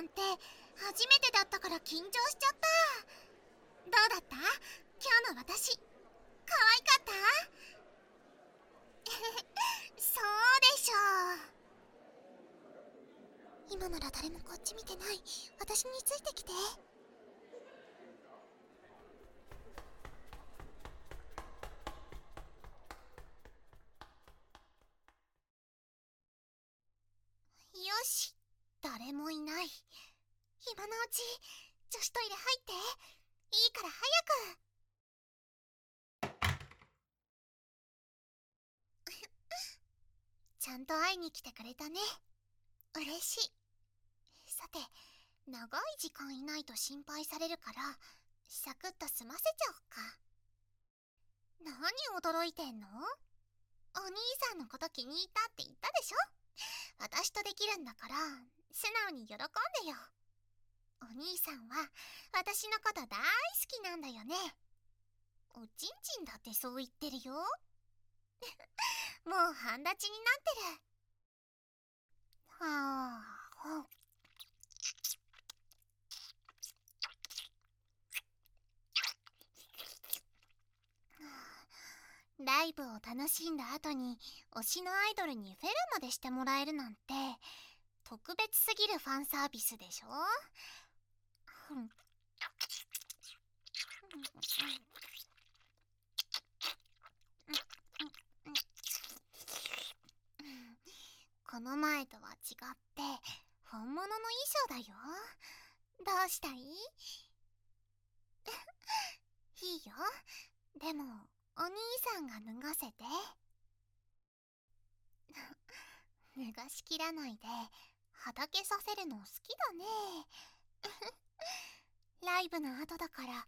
なんて初めてだったから緊張しちゃった。どうだった？今日の私可愛かった？そうでしょう。今なら誰もこっち見てない。私についてきてよし誰もい。ない今のうち女子トイレ入って。いいから早く。ちゃんと会いに来てくれたね。嬉しい。さて長い時間いないと心配されるからサクッと済ませちゃおっか。何驚いてんの？お兄さんのこと気に入ったって言ったでしょ？私とできるんだから素直に喜んでよ。お兄さんは私のこと大好きなんだよね。おちんちんだってそう言ってるよ。もう半立ちになってる。はあ。ライブを楽しんだ後に推しのアイドルにフェルまでしてもらえるなんて。特別すぎるファンサービスでしょ？この前とは違って本物の衣装だよ。どうしたい？いいよ。でもお兄さんが脱がせて。脱がしきらないで。はだけさせるの好きだね。ライブの後だから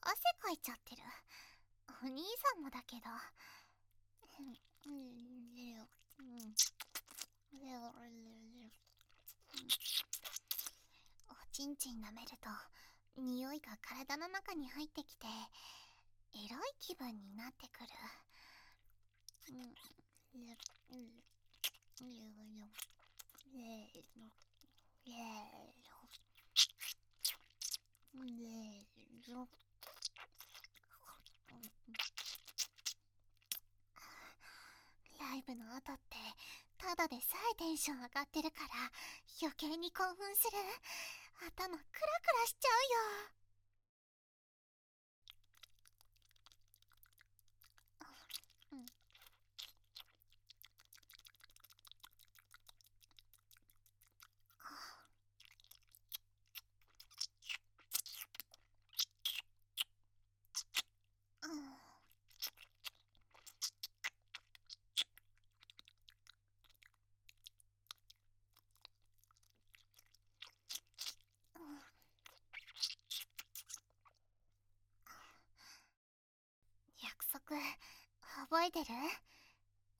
汗かいちゃってる。お兄さんもだけど。おちんちん舐めると匂いが体の中に入ってきてエロい気分になってくる。ライブの後ってただでさえテンション上がってるから余計に興奮する。頭クラクラしちゃうよ。えてる？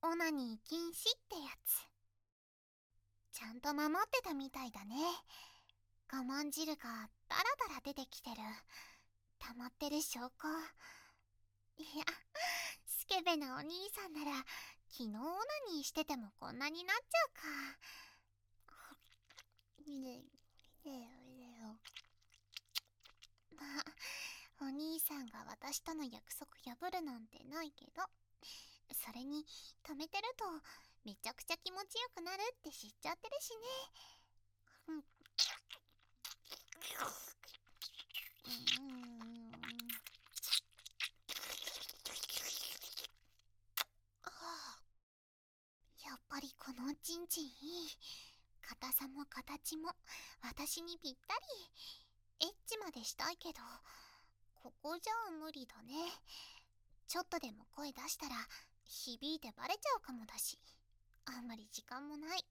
オナニー禁止ってやつ。ちゃんと守ってたみたいだね。我慢汁がダラダラ出てきてる。溜まってる証拠。いやスケベなお兄さんなら昨日オナニーしててもこんなになっちゃうか。まあお兄さんが私との約束破るなんてないけど。それに止めてるとめちゃくちゃ気持ちよくなるって知っちゃってるしね。うん。やっぱりこのちんちんいい。硬さも形も私にぴったり。エッチまでしたいけど。ここじゃ無理だね。ちょっとでも声出したら響いてバレちゃうかもだし。あんまり時間もない。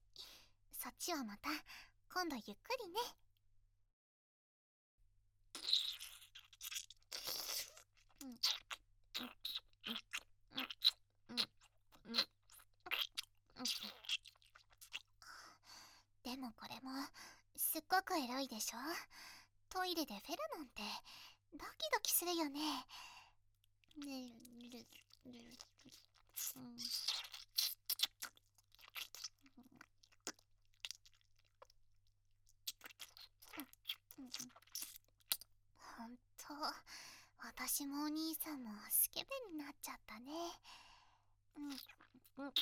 そっちはまた今度ゆっくりね。でもこれもすっごくエロいでしょトイレでフェルなん。てドキドキするよねねでる。うん。ほん。と、私もお兄さん。もスケベになっちゃったね。うん、うん、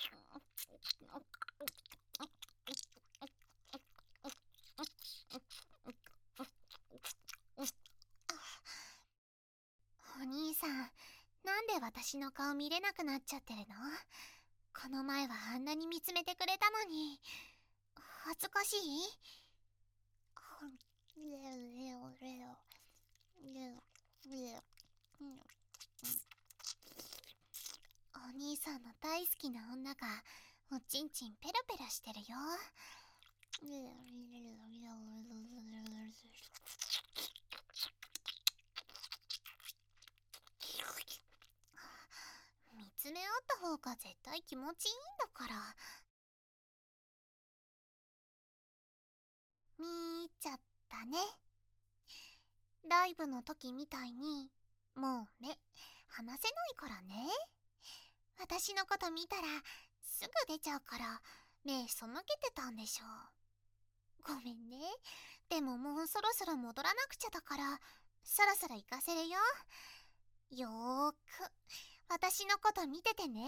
で私の顔見れなくなっちゃってるの？この前はあんなに見つめてくれたのに。恥ずかしい？お兄さんの大好きな女がおちんちんペラペラしてるよ。見つめ合った方が絶対気持ちいいんだから。見ちゃったね。ライブの時みたいに、もう目、離せないからね。私のこと見たら、すぐ出ちゃうから、目背けてたんでしょう。ごめんね。でももうそろそろ戻らなくちゃだから、そろそろ行かせるよ。よーく、私のこと見ててね。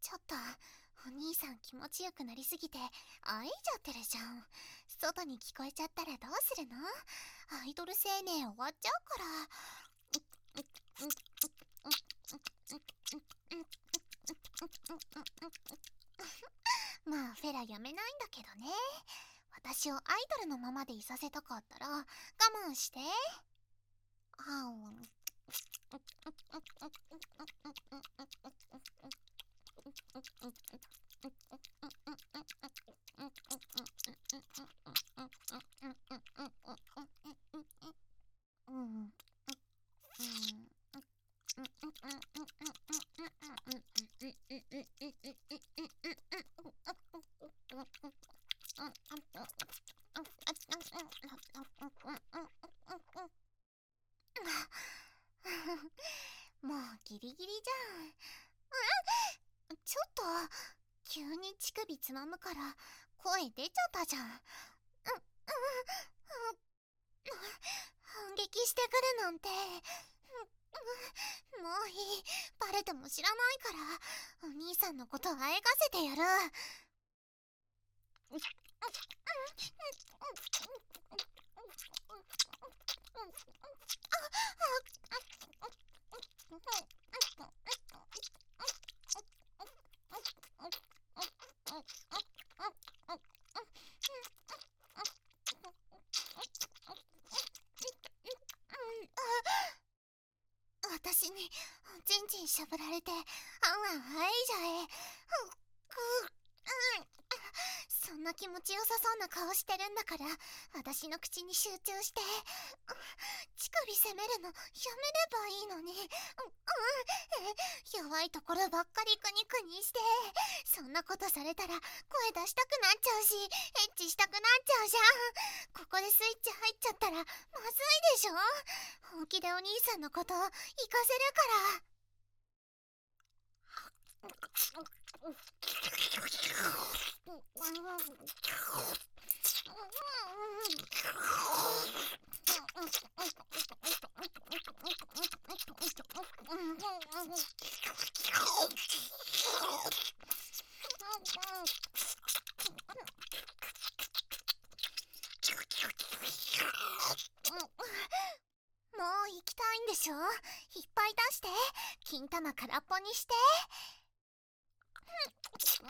ちょっとお兄さん気持ちよくなりすぎてあいちゃってるじゃん外に聞こえちゃったらどうするの？アイドル青年終わっちゃうから。まあフェラやめないんだけどね。私をアイドルのままでいさせたかったら我慢して。あうんもうギリギリじゃん。ちょっと、急に乳首つまむから声出ちゃったじゃん。うん、うん、反撃してくるなんて。もういい。バレても知らないから、お兄さんのことあえがせてやる。私にじんじんしゃぶられてあんあんあいじゃえ。そんな気持ちよさそうな顔してるんだから私の口に集中して。乳首責めるのやめればいいのに。弱いところばっかりクニクニして。そんなことされたら声出したくなっちゃうしエッチしたくなっちゃうじゃん。ここでスイッチ入っちゃったらまずいでしょ。本気でお兄さんのこと行かせるから。もう行きたいんでしょ？いっぱい出して。金玉空っぽにして。う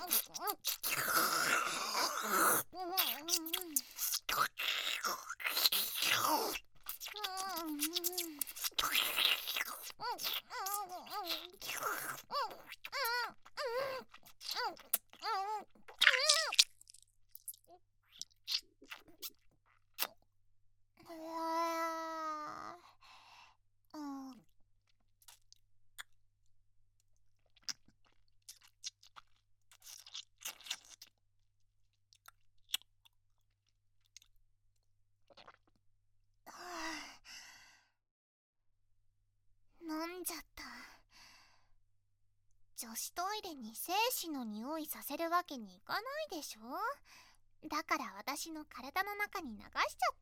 女子トイレに精子の匂いさせるわけにいかないでしょ?だから私の体の中に流しちゃっ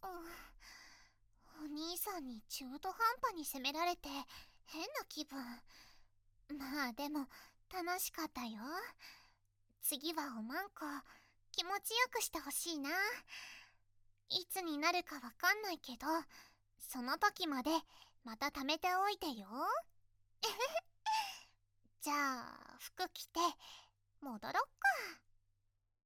た。うん。お兄さんに中途半端に責められて変な気分。まあでも楽しかったよ。次はおまんこ気持ちよくしてほしいな。いつになるかわかんないけどその時までまた貯めておいてよ。じゃあ服着て戻ろっか。